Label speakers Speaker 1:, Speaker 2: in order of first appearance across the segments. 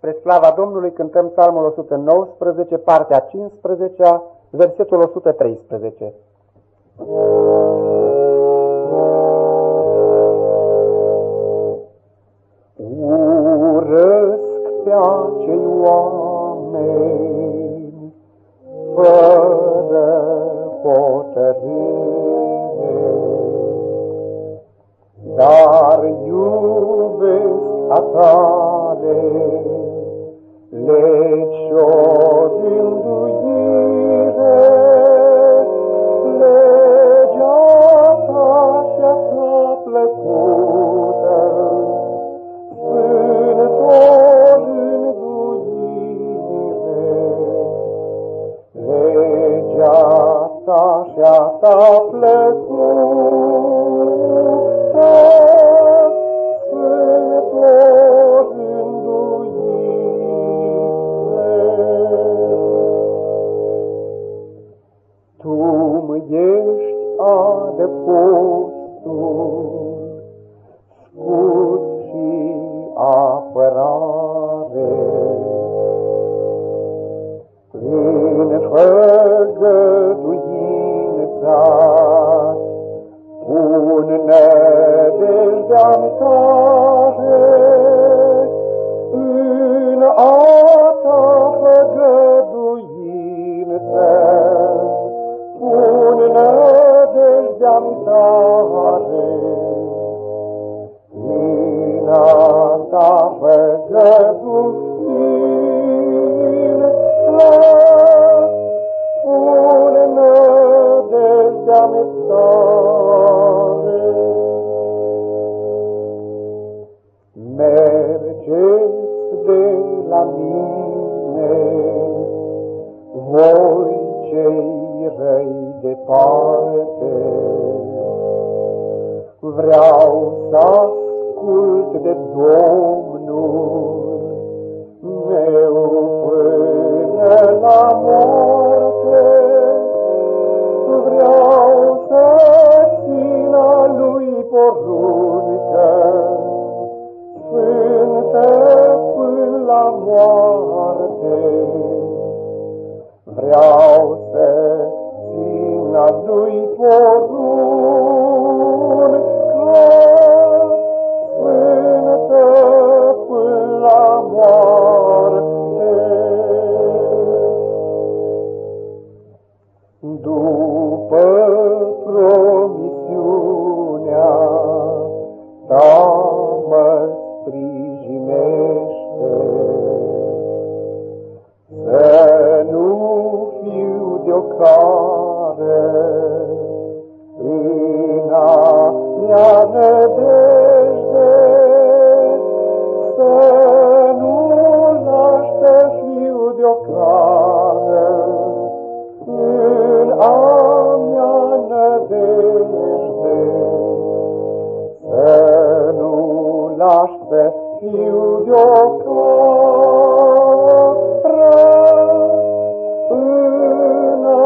Speaker 1: Spre slava Domnului cântăm psalmul 119, partea 15, versetul 113. Urăsc pe acei oameni fără hotărâre, dar iubesc a tale legi și-o rânduire, legea ta și-a ta plăcută, sfânt-o rânduire. Legea ta și-a ta plăcută, făgăduința pun nădejdea-mi tare, în a ta făgăduință nădejdea-mi tare. Nădejdea-mi tare. Mergeți de la mine, voi cei răi departe. Vreau să ascult de Domnul meu până la moarte. Vreau poruncă, sfântă până la moarte. Vreau Laște fiul de o soră, până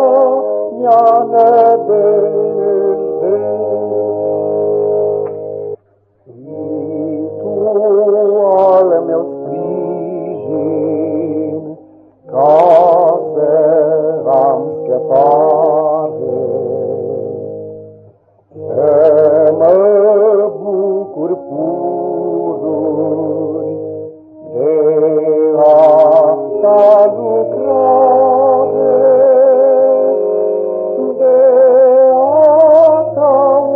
Speaker 1: ea ne. volta lucrare beata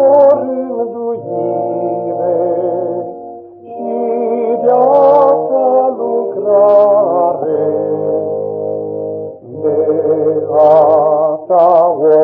Speaker 1: orânduire și beata lucrare beata orânduire